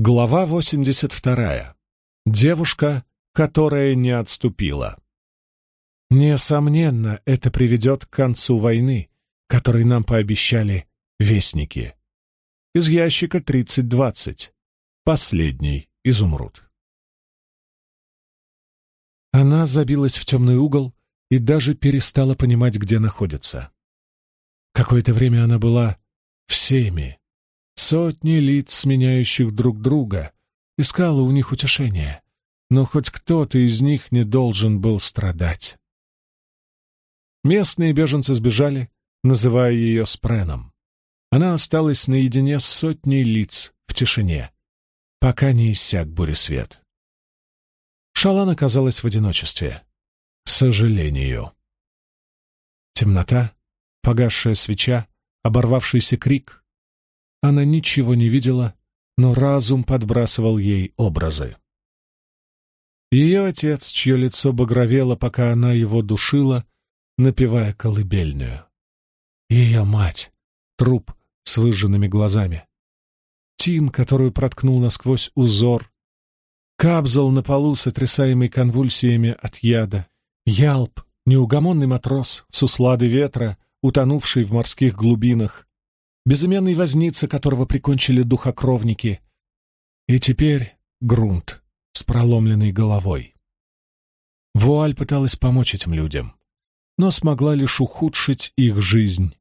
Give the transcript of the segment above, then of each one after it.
Глава 82. Девушка, которая не отступила. Несомненно, это приведет к концу войны, который нам пообещали вестники. Из ящика 3020. Последний изумруд. Она забилась в темный угол и даже перестала понимать, где находится. Какое-то время она была всеми, Сотни лиц, сменяющих друг друга, искала у них утешения, но хоть кто-то из них не должен был страдать. Местные беженцы сбежали, называя ее Спреном. Она осталась наедине с сотней лиц в тишине, пока не иссяк буресвет. Шалан оказалась в одиночестве. К сожалению. Темнота, погасшая свеча, оборвавшийся крик, она ничего не видела, но разум подбрасывал ей образы. Ее отец, чье лицо багровело, пока она его душила, напевая колыбельную. Ее мать, труп с выжженными глазами. Тин, которую проткнул насквозь узор. Кабзал на полу, сотрясаемый конвульсиями от яда. Ялп, неугомонный матрос с услады ветра, утонувший в морских глубинах безымянный возница, которого прикончили духокровники, и теперь грунт с проломленной головой. Вуаль пыталась помочь этим людям, но смогла лишь ухудшить их жизнь.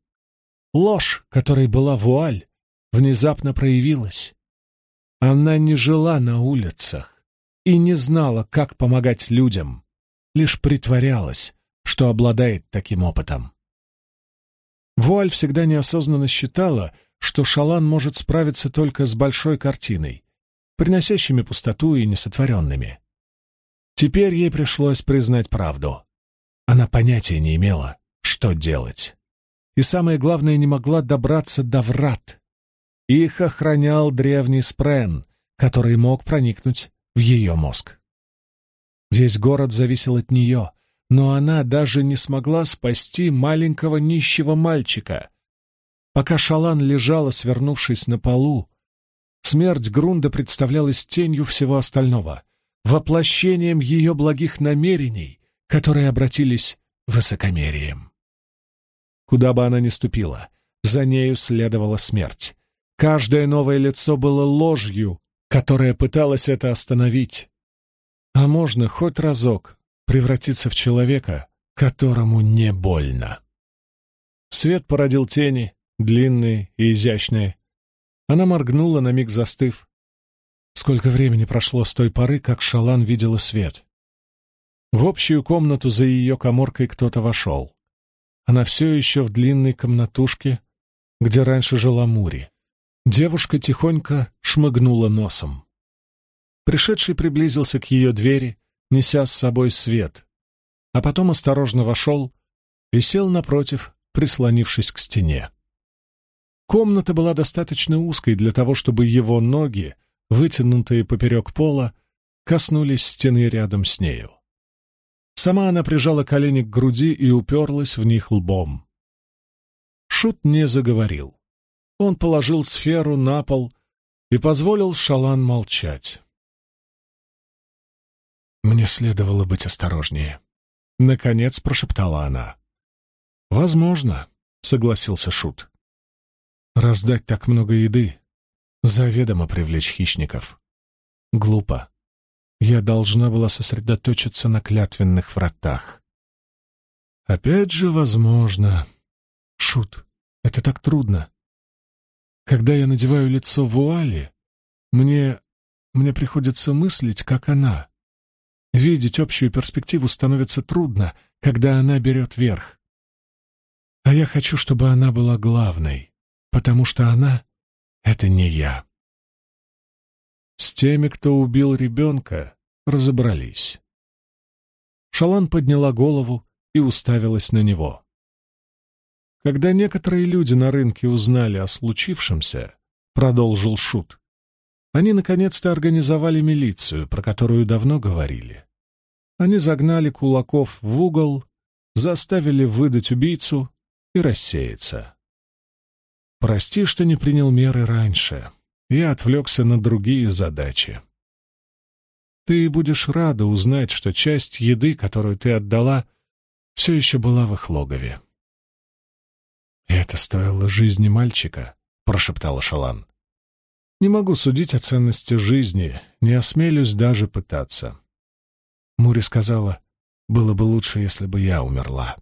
Ложь, которой была вуаль, внезапно проявилась. Она не жила на улицах и не знала, как помогать людям, лишь притворялась, что обладает таким опытом. Вуаль всегда неосознанно считала, что Шалан может справиться только с большой картиной, приносящими пустоту и несотворенными. Теперь ей пришлось признать правду. Она понятия не имела, что делать. И самое главное, не могла добраться до врат. Их охранял древний Спрен, который мог проникнуть в ее мозг. Весь город зависел от нее, но она даже не смогла спасти маленького нищего мальчика. Пока Шалан лежала, свернувшись на полу, смерть Грунда представлялась тенью всего остального, воплощением ее благих намерений, которые обратились высокомерием. Куда бы она ни ступила, за нею следовала смерть. Каждое новое лицо было ложью, которая пыталась это остановить. А можно хоть разок превратиться в человека, которому не больно. Свет породил тени, длинные и изящные. Она моргнула, на миг застыв. Сколько времени прошло с той поры, как Шалан видела свет. В общую комнату за ее коморкой кто-то вошел. Она все еще в длинной комнатушке, где раньше жила Мури. Девушка тихонько шмыгнула носом. Пришедший приблизился к ее двери, неся с собой свет, а потом осторожно вошел и сел напротив, прислонившись к стене. Комната была достаточно узкой для того, чтобы его ноги, вытянутые поперек пола, коснулись стены рядом с нею. Сама она прижала колени к груди и уперлась в них лбом. Шут не заговорил. Он положил сферу на пол и позволил Шалан молчать. «Мне следовало быть осторожнее», — наконец прошептала она. «Возможно», — согласился Шут. «Раздать так много еды — заведомо привлечь хищников. Глупо. Я должна была сосредоточиться на клятвенных вратах. Опять же, возможно. Шут, это так трудно. Когда я надеваю лицо вуали, мне... мне приходится мыслить, как она. Видеть общую перспективу становится трудно, когда она берет верх. А я хочу, чтобы она была главной, потому что она — это не я. С теми, кто убил ребенка, разобрались. Шалан подняла голову и уставилась на него. Когда некоторые люди на рынке узнали о случившемся, продолжил Шут, они наконец-то организовали милицию, про которую давно говорили. Они загнали кулаков в угол, заставили выдать убийцу и рассеяться. Прости, что не принял меры раньше. я отвлекся на другие задачи. Ты будешь рада узнать, что часть еды, которую ты отдала, все еще была в их логове. «Это стоило жизни мальчика», — прошептала Шалан. «Не могу судить о ценности жизни, не осмелюсь даже пытаться». Мури сказала, «Было бы лучше, если бы я умерла».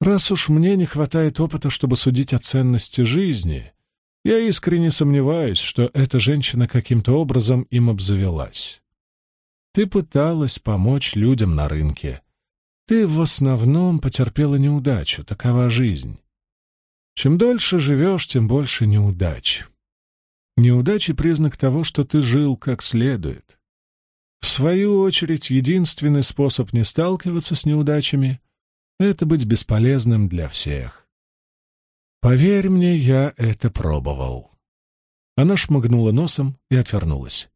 Раз уж мне не хватает опыта, чтобы судить о ценности жизни, я искренне сомневаюсь, что эта женщина каким-то образом им обзавелась. Ты пыталась помочь людям на рынке. Ты в основном потерпела неудачу, такова жизнь. Чем дольше живешь, тем больше неудач. Неудачи — признак того, что ты жил как следует. В свою очередь, единственный способ не сталкиваться с неудачами — это быть бесполезным для всех. Поверь мне, я это пробовал. Она шмыгнула носом и отвернулась.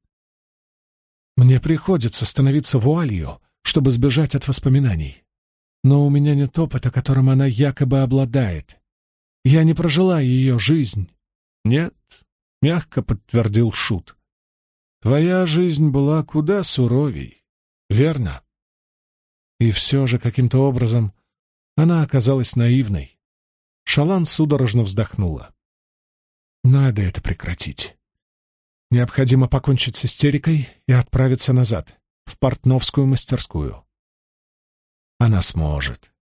Мне приходится становиться вуалью, чтобы сбежать от воспоминаний. Но у меня нет опыта, которым она якобы обладает. Я не прожила ее жизнь. Нет, — мягко подтвердил Шут. Твоя жизнь была куда суровей, верно? И все же каким-то образом она оказалась наивной. Шалан судорожно вздохнула. «Надо это прекратить. Необходимо покончить с истерикой и отправиться назад, в портновскую мастерскую. Она сможет.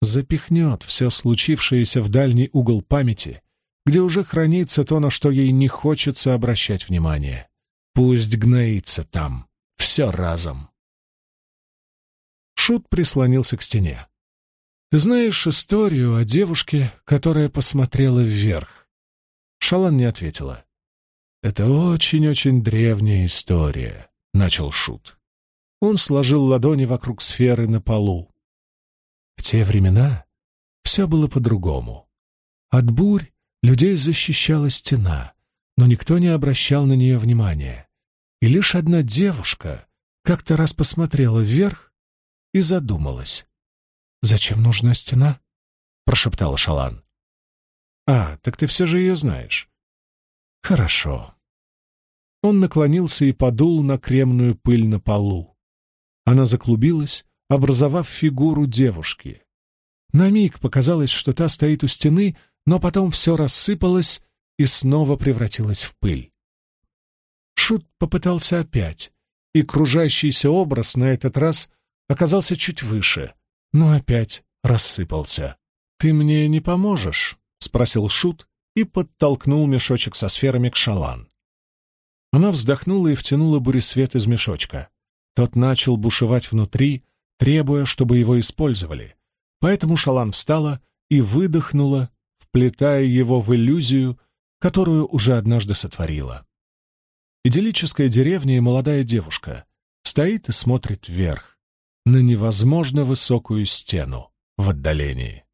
Запихнет все случившееся в дальний угол памяти, где уже хранится то, на что ей не хочется обращать внимание. Пусть гноится там, все разом». Шут прислонился к стене. Ты знаешь историю о девушке, которая посмотрела вверх?» Шалан не ответила. «Это очень-очень древняя история», — начал Шут. Он сложил ладони вокруг сферы на полу. В те времена все было по-другому. От бурь людей защищала стена, но никто не обращал на нее внимания. И лишь одна девушка как-то раз посмотрела вверх и задумалась. «Зачем нужна стена?» — прошептала Шалан. «А, так ты все же ее знаешь». «Хорошо». Он наклонился и подул на кремную пыль на полу. Она заклубилась, образовав фигуру девушки. На миг показалось, что та стоит у стены, но потом все рассыпалось и снова превратилось в пыль. Шут попытался опять, и кружащийся образ на этот раз оказался чуть выше, но опять рассыпался. «Ты мне не поможешь?» — спросил Шут и подтолкнул мешочек со сферами к Шалан. Она вздохнула и втянула буресвет из мешочка. Тот начал бушевать внутри, требуя, чтобы его использовали. Поэтому Шалан встала и выдохнула, вплетая его в иллюзию, которую уже однажды сотворила. Идиллическая деревня и молодая девушка стоит и смотрит вверх на невозможно высокую стену в отдалении.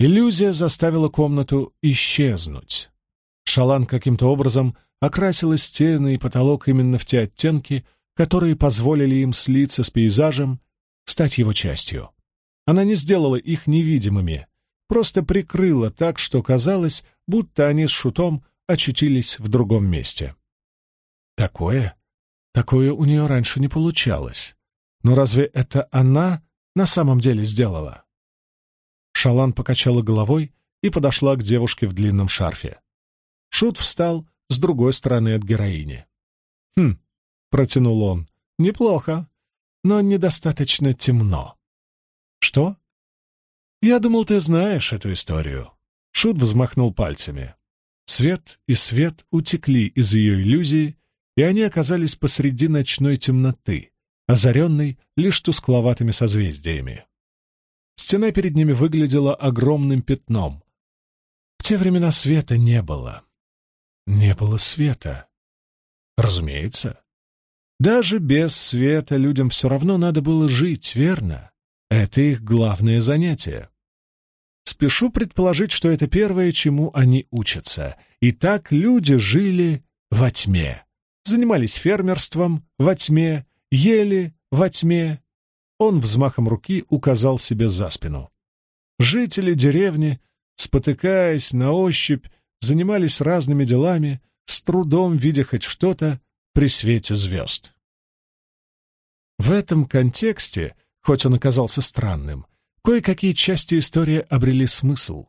Иллюзия заставила комнату исчезнуть. Шалан каким-то образом окрасила стены и потолок именно в те оттенки, которые позволили им слиться с пейзажем, стать его частью. Она не сделала их невидимыми, просто прикрыла так, что казалось, будто они с Шутом очутились в другом месте. Такое, такое у нее раньше не получалось. Но разве это она на самом деле сделала? Шалан покачала головой и подошла к девушке в длинном шарфе. Шут встал с другой стороны от героини. «Хм», — протянул он, — «неплохо, но недостаточно темно». «Что?» «Я думал, ты знаешь эту историю». Шут взмахнул пальцами. Свет и свет утекли из ее иллюзии, и они оказались посреди ночной темноты, озаренный лишь тускловатыми созвездиями. Стена перед ними выглядела огромным пятном. В те времена света не было. Не было света. Разумеется. Даже без света людям все равно надо было жить, верно? Это их главное занятие. Спешу предположить, что это первое, чему они учатся. И так люди жили во тьме. Занимались фермерством во тьме, ели во тьме. Он взмахом руки указал себе за спину. Жители деревни, спотыкаясь на ощупь, занимались разными делами, с трудом видя хоть что-то при свете звезд. В этом контексте, хоть он оказался странным, кое-какие части истории обрели смысл.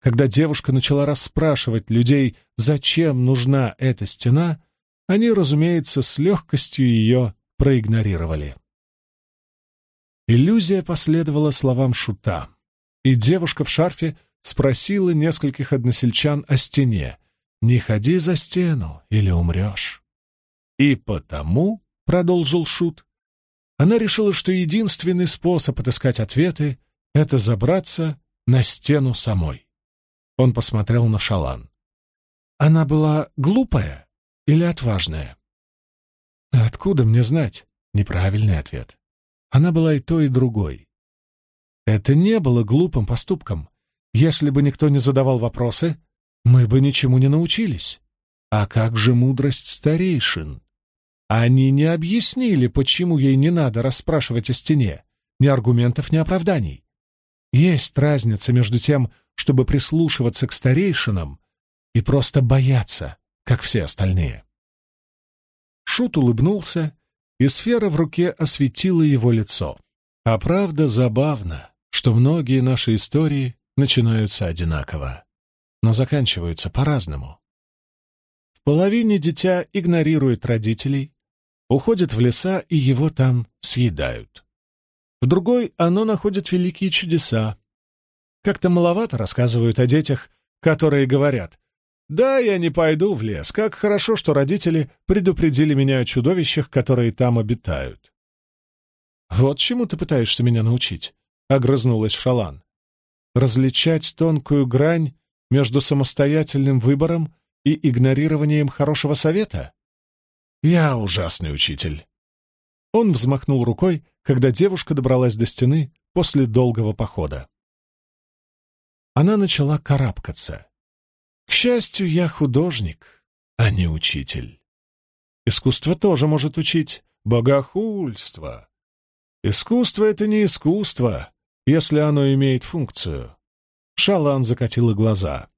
Когда девушка начала расспрашивать людей, зачем нужна эта стена, они, разумеется, с легкостью ее проигнорировали. Иллюзия последовала словам шута, и девушка в шарфе спросила нескольких односельчан о стене. «Не ходи за стену, или умрешь». И потому, — продолжил шут, — она решила, что единственный способ отыскать ответы — это забраться на стену самой. Он посмотрел на Шалан. Она была глупая или отважная? Откуда мне знать? Неправильный ответ. Она была и то, и другой. Это не было глупым поступком. Если бы никто не задавал вопросы, мы бы ничему не научились. А как же мудрость старейшин? Они не объяснили, почему ей не надо расспрашивать о стене. Ни аргументов, ни оправданий. Есть разница между тем, чтобы прислушиваться к старейшинам и просто бояться, как все остальные. Шут улыбнулся и сфера в руке осветила его лицо. А правда забавно, что многие наши истории начинаются одинаково, но заканчиваются по-разному. В половине дитя игнорирует родителей, уходит в леса и его там съедают. В другой оно находит великие чудеса. Как-то маловато рассказывают о детях, которые говорят «Да, я не пойду в лес. Как хорошо, что родители предупредили меня о чудовищах, которые там обитают». «Вот чему ты пытаешься меня научить?» — огрызнулась Шалан. «Различать тонкую грань между самостоятельным выбором и игнорированием хорошего совета?» «Я ужасный учитель». Он взмахнул рукой, когда девушка добралась до стены после долгого похода. Она начала карабкаться. К счастью, я художник, а не учитель. Искусство тоже может учить. Богохульство. Искусство — это не искусство, если оно имеет функцию. Шалан закатила глаза.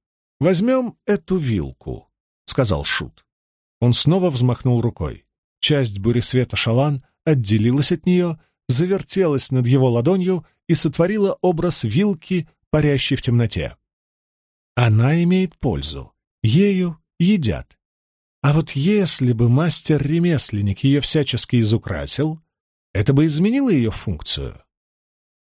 «Возьмем эту вилку», — сказал Шут. Он снова взмахнул рукой. Часть буресвета Шалан отделилась от нее, завертелась над его ладонью и сотворила образ вилки, парящей в темноте. Она имеет пользу. Ею едят. А вот если бы мастер-ремесленник ее всячески изукрасил, это бы изменило ее функцию.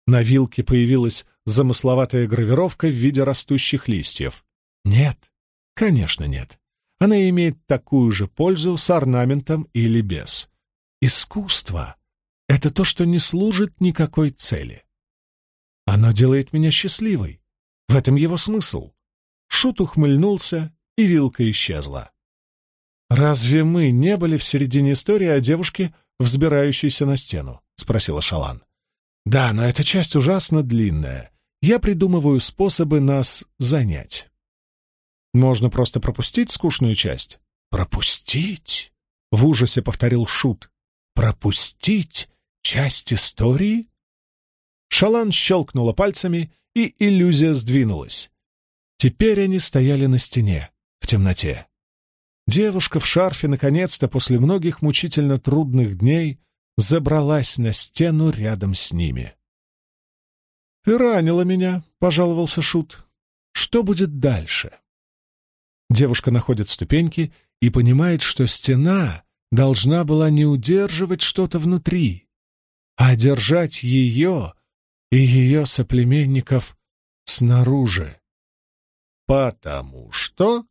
На вилке появилась замысловатая гравировка в виде растущих листьев. Нет, конечно нет. Она имеет такую же пользу с орнаментом или без. Искусство — это то, что не служит никакой цели. Оно делает меня счастливой. В этом его смысл. Шут ухмыльнулся, и вилка исчезла. «Разве мы не были в середине истории о девушке, взбирающейся на стену?» — спросила Шалан. «Да, но эта часть ужасно длинная. Я придумываю способы нас занять». «Можно просто пропустить скучную часть?» «Пропустить?» — в ужасе повторил Шут. «Пропустить часть истории?» Шалан щелкнула пальцами, и иллюзия сдвинулась. Теперь они стояли на стене, в темноте. Девушка в шарфе, наконец-то, после многих мучительно трудных дней, забралась на стену рядом с ними. «Ты ранила меня», — пожаловался Шут. «Что будет дальше?» Девушка находит ступеньки и понимает, что стена должна была не удерживать что-то внутри, а держать ее и ее соплеменников снаружи. «Потому что...»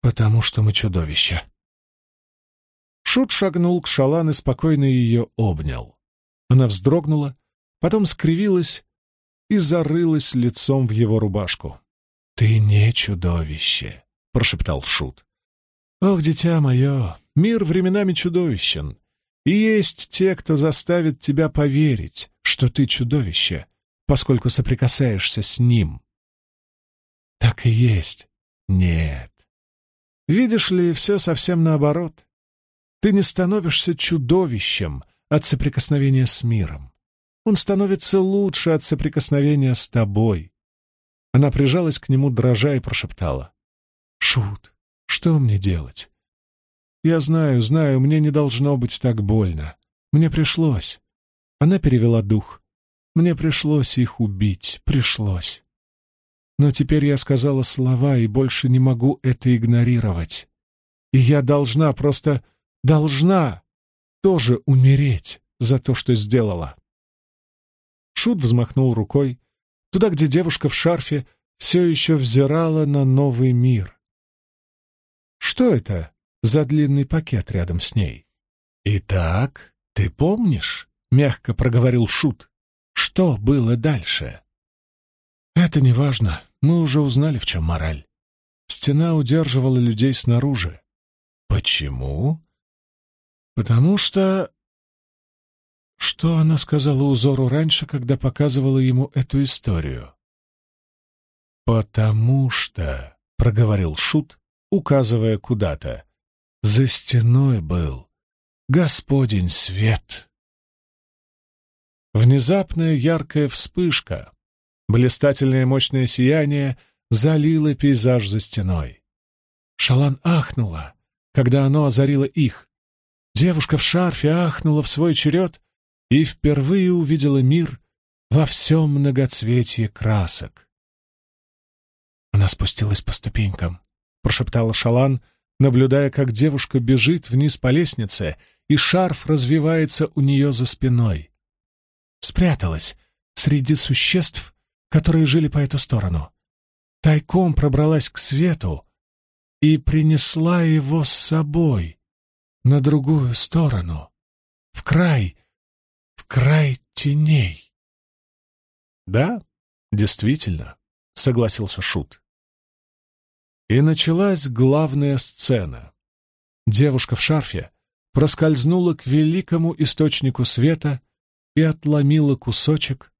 «Потому что мы чудовища». Шут шагнул к Шалан и спокойно ее обнял. Она вздрогнула, потом скривилась и зарылась лицом в его рубашку. «Ты не чудовище», — прошептал Шут. «Ох, дитя мое, мир временами чудовищен, и есть те, кто заставит тебя поверить, что ты чудовище, поскольку соприкасаешься с ним. Так и есть. Нет. Видишь ли, все совсем наоборот. Ты не становишься чудовищем от соприкосновения с миром. Он становится лучше от соприкосновения с тобой. Она прижалась к нему, дрожа, и прошептала. Шут, что мне делать? Я знаю, знаю, мне не должно быть так больно. Мне пришлось. Она перевела дух. Мне пришлось их убить, пришлось. Но теперь я сказала слова и больше не могу это игнорировать. И я должна, просто должна тоже умереть за то, что сделала. Шут взмахнул рукой, туда, где девушка в шарфе все еще взирала на новый мир. Что это за длинный пакет рядом с ней? «Итак, ты помнишь?» — мягко проговорил Шут. «Что было дальше?» «Это не важно. Мы уже узнали, в чем мораль. Стена удерживала людей снаружи. Почему? Потому что... Что она сказала узору раньше, когда показывала ему эту историю? «Потому что», — проговорил Шут, указывая куда-то, — «за стеной был Господень свет». Внезапная яркая вспышка, блистательное мощное сияние залило пейзаж за стеной. Шалан ахнула, когда оно озарило их. Девушка в шарфе ахнула в свой черед и впервые увидела мир во всем многоцветии красок. Она спустилась по ступенькам, прошептала Шалан, наблюдая, как девушка бежит вниз по лестнице, и шарф развивается у нее за спиной. Спряталась среди существ, которые жили по эту сторону. Тайком пробралась к свету и принесла его с собой на другую сторону, в край, в край теней. «Да, действительно», — согласился Шут. И началась главная сцена. Девушка в шарфе проскользнула к великому источнику света и отломила кусочек,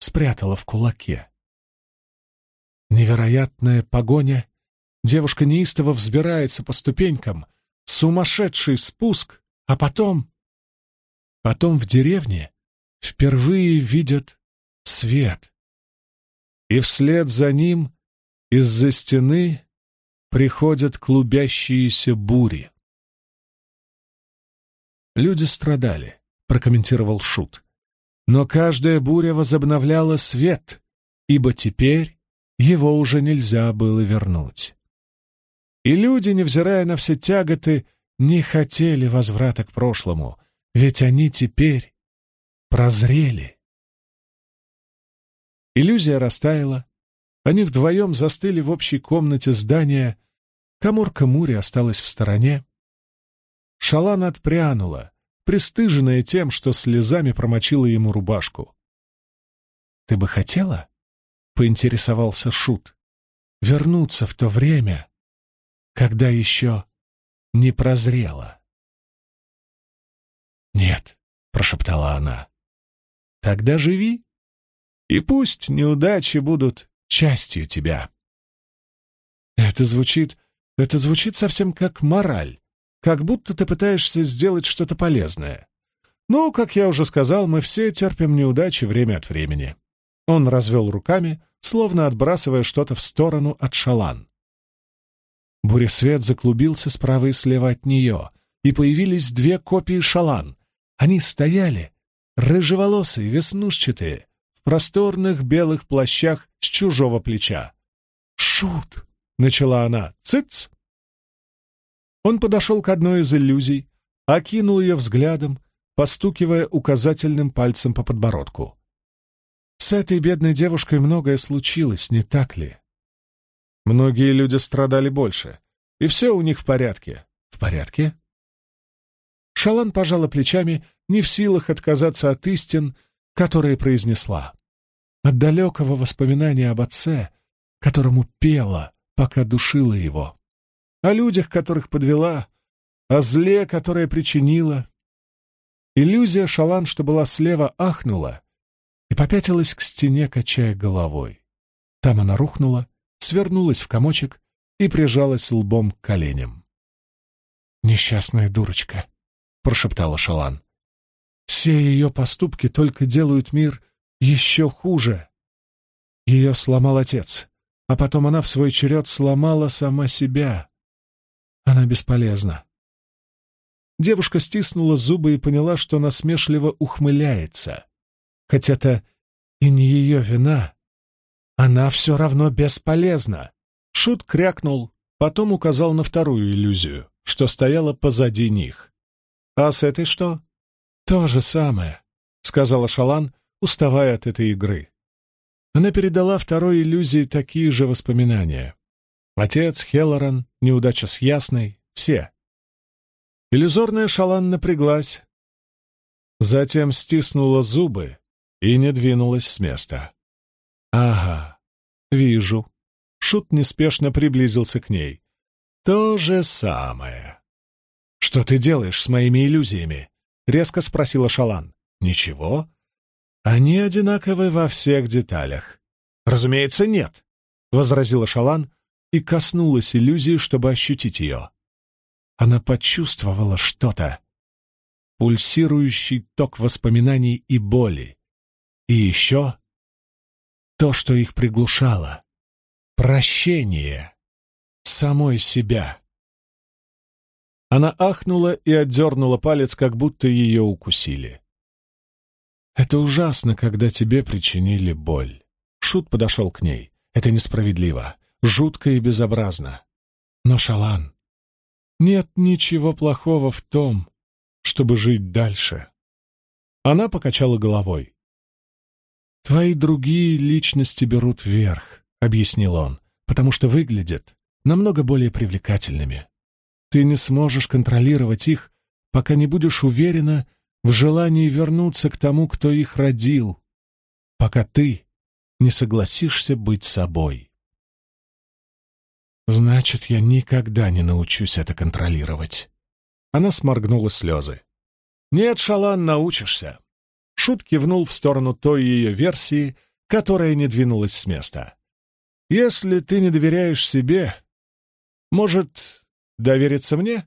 спрятала в кулаке. Невероятная погоня. Девушка неистово взбирается по ступенькам. Сумасшедший спуск. А потом... Потом в деревне впервые видят свет. И вслед за ним из-за стены приходят клубящиеся бури. «Люди страдали», — прокомментировал Шут. «Но каждая буря возобновляла свет, ибо теперь его уже нельзя было вернуть. И люди, невзирая на все тяготы, не хотели возврата к прошлому, ведь они теперь прозрели. Иллюзия растаяла. Они вдвоем застыли в общей комнате здания. Каморка Мури осталась в стороне. Шалан отпрянула, пристыженная тем, что слезами промочила ему рубашку. «Ты бы хотела?» — поинтересовался Шут. «Вернуться в то время, когда еще не прозрела». «Нет», — прошептала она. «Тогда живи, и пусть неудачи будут частью тебя». Это звучит... это звучит совсем как мораль, как будто ты пытаешься сделать что-то полезное. Но, как я уже сказал, мы все терпим неудачи время от времени. Он развел руками, словно отбрасывая что-то в сторону от шалан. Буресвет заклубился справа и слева от нее, и появились две копии шалан. Они стояли, рыжеволосые, веснушчатые, в просторных белых плащах с чужого плеча. «Шут!» — начала она. «Цыц!» Он подошел к одной из иллюзий, окинул ее взглядом, постукивая указательным пальцем по подбородку. С этой бедной девушкой многое случилось, не так ли? Многие люди страдали больше, и все у них в порядке. В порядке? Шалан пожала плечами, не в силах отказаться от истин, которые произнесла. От далекого воспоминания об отце, которому пела, пока душила его. О людях, которых подвела, о зле, которое причинила. Иллюзия Шалан, что была слева, ахнула, и попятилась к стене, качая головой. Там она рухнула, свернулась в комочек и прижалась лбом к коленям. «Несчастная дурочка», — прошептала Шалан. «Все ее поступки только делают мир еще хуже. Ее сломал отец, а потом она в свой черед сломала сама себя. Она бесполезна. Девушка стиснула зубы и поняла, что насмешливо ухмыляется. Хотя это и не ее вина. Она все равно бесполезна. Шут крякнул, потом указал на вторую иллюзию, что стояла позади них. «А с этой что?» «То же самое», — сказала Шалан, уставая от этой игры. Она передала второй иллюзии такие же воспоминания. Отец, Хеллоран, неудача с Ясной — все. Иллюзорная Шалан напряглась, затем стиснула зубы и не двинулась с места. «Ага, вижу». Шут неспешно приблизился к ней. «То же самое». «Что ты делаешь с моими иллюзиями?» — резко спросила Шалан. «Ничего. Они одинаковы во всех деталях». «Разумеется, нет», — возразила Шалан и коснулась иллюзии, чтобы ощутить ее. Она почувствовала что-то. Пульсирующий ток воспоминаний и боли. И еще то, что их приглушало. Прощение самой себя. Она ахнула и отдернула палец, как будто ее укусили. «Это ужасно, когда тебе причинили боль». Шут подошел к ней. «Это несправедливо, жутко и безобразно. Но, Шалан, нет ничего плохого в том, чтобы жить дальше. Она покачала головой. «Твои другие личности берут верх», — объяснил он, «потому что выглядят намного более привлекательными. Ты не сможешь контролировать их, пока не будешь уверена в желании вернуться к тому, кто их родил, пока ты не согласишься быть собой». Значит, я никогда не научусь это контролировать. Она сморгнула слезы. Нет, Шалан, научишься. Шут кивнул в сторону той ее версии, которая не двинулась с места. Если ты не доверяешь себе, может, довериться мне?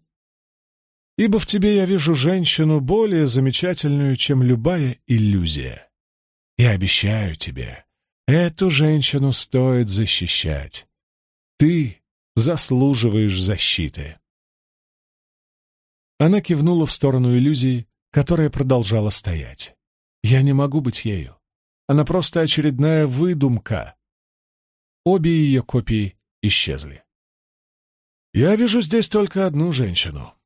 Ибо в тебе я вижу женщину более замечательную, чем любая иллюзия. Я обещаю тебе, эту женщину стоит защищать. Ты заслуживаешь защиты. Она кивнула в сторону иллюзии, которая продолжала стоять. Я не могу быть ею. Она просто очередная выдумка. Обе ее копии исчезли. Я вижу здесь только одну женщину.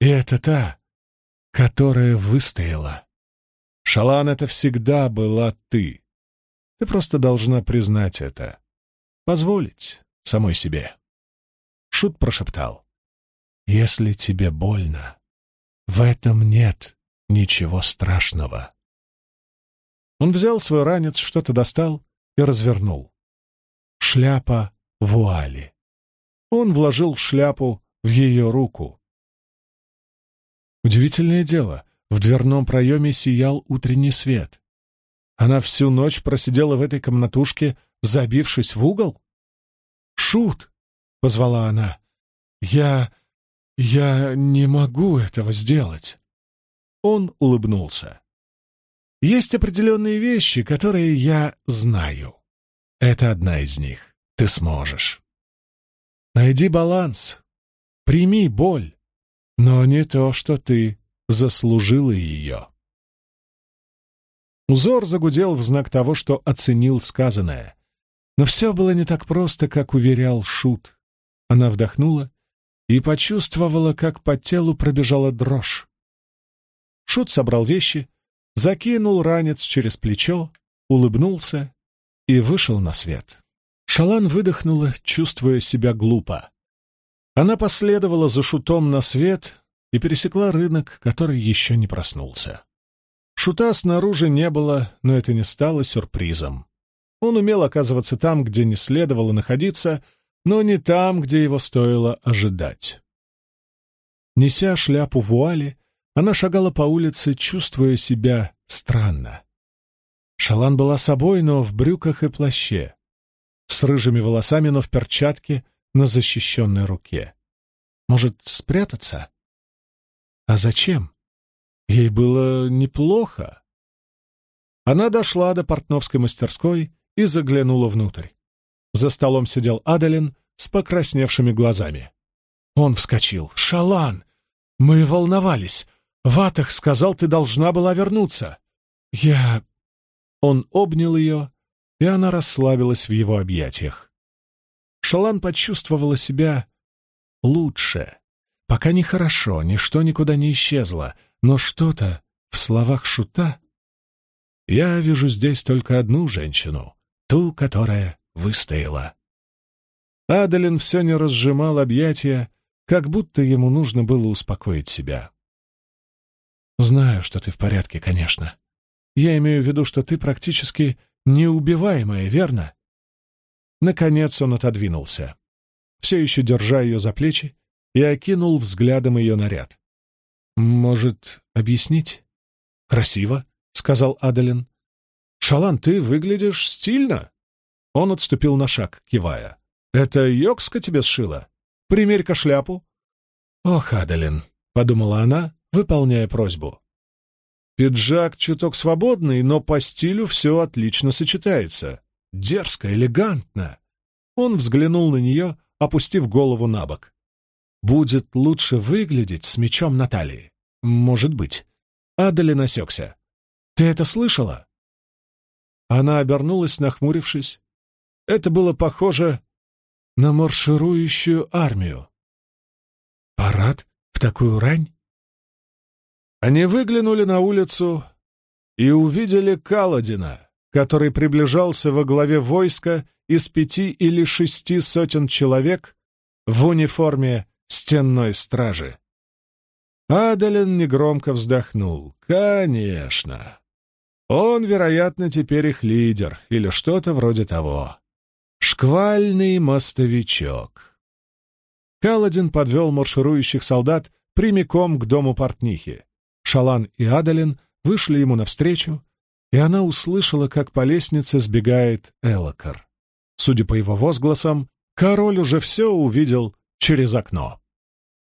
И это та, которая выстояла. Шалан, это всегда была ты. Ты просто должна признать это. Позволить самой себе. Шут прошептал. «Если тебе больно, в этом нет ничего страшного». Он взял свой ранец, что-то достал и развернул. Шляпа вуали. Он вложил шляпу в ее руку. Удивительное дело, в дверном проеме сиял утренний свет. Она всю ночь просидела в этой комнатушке, забившись в угол? Шут! — позвала она. «Я... я не могу этого сделать». Он улыбнулся. «Есть определенные вещи, которые я знаю. Это одна из них. Ты сможешь. Найди баланс. Прими боль, но не то, что ты заслужила ее». Узор загудел в знак того, что оценил сказанное. Но все было не так просто, как уверял Шут. Она вдохнула и почувствовала, как по телу пробежала дрожь. Шут собрал вещи, закинул ранец через плечо, улыбнулся и вышел на свет. Шалан выдохнула, чувствуя себя глупо. Она последовала за Шутом на свет и пересекла рынок, который еще не проснулся. Шута снаружи не было, но это не стало сюрпризом. Он умел оказываться там, где не следовало находиться — но не там, где его стоило ожидать. Неся шляпу вуали, она шагала по улице, чувствуя себя странно. Шалан была собой, но в брюках и плаще, с рыжими волосами, но в перчатке на защищенной руке. Может, спрятаться? А зачем? Ей было неплохо. Она дошла до портновской мастерской и заглянула внутрь. За столом сидел Адалин с покрасневшими глазами. Он вскочил. «Шалан! Мы волновались. Ватах сказал, ты должна была вернуться. Я...» Он обнял ее, и она расслабилась в его объятиях. Шалан почувствовала себя лучше. Пока нехорошо, ничто никуда не исчезло, но что-то в словах Шута... Я вижу здесь только одну женщину, ту, которая выстояла. Адалин все не разжимал объятия, как будто ему нужно было успокоить себя. «Знаю, что ты в порядке, конечно. Я имею в виду, что ты практически неубиваемая, верно?» Наконец он отодвинулся, все еще держа ее за плечи, и окинул взглядом ее наряд. «Может, объяснить?» «Красиво», — сказал Адалин. «Шалан, ты выглядишь стильно!» Он отступил на шаг, кивая. «Это Йокска тебе сшила? Примерь-ка шляпу». «Ох, Адалин», — подумала она, выполняя просьбу. «Пиджак чуток свободный, но по стилю все отлично сочетается. Дерзко, элегантно». Он взглянул на нее, опустив голову на бок. «Будет лучше выглядеть с мечом на талии. Может быть». Адалин осекся. «Ты это слышала?» Она обернулась, нахмурившись. Это было похоже на марширующую армию. Парад в такую рань? Они выглянули на улицу и увидели Каладина, который приближался во главе войска из пяти или шести сотен человек в униформе стенной стражи. Адалин негромко вздохнул. «Конечно. Он, вероятно, теперь их лидер или что-то вроде того. Шквальный мостовичок. Каладин подвел марширующих солдат прямиком к дому портнихи. Шалан и Адалин вышли ему навстречу, и она услышала, как по лестнице сбегает Элокар. Судя по его возгласам, король уже все увидел через окно.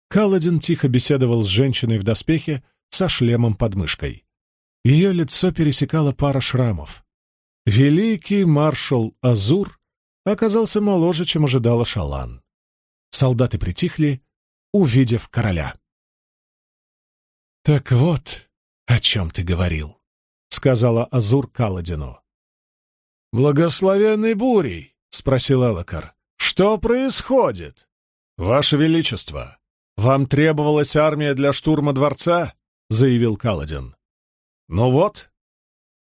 Каладин тихо беседовал с женщиной в доспехе со шлемом под мышкой. Ее лицо пересекала пара шрамов. Великий маршал Азур оказался моложе, чем ожидала Шалан. Солдаты притихли, увидев короля. «Так вот, о чем ты говорил», — сказала Азур Каладину. «Благословенный бурей», — спросил Элокар. «Что происходит?» «Ваше Величество, вам требовалась армия для штурма дворца?» — заявил Каладин. «Ну вот,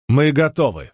мы готовы».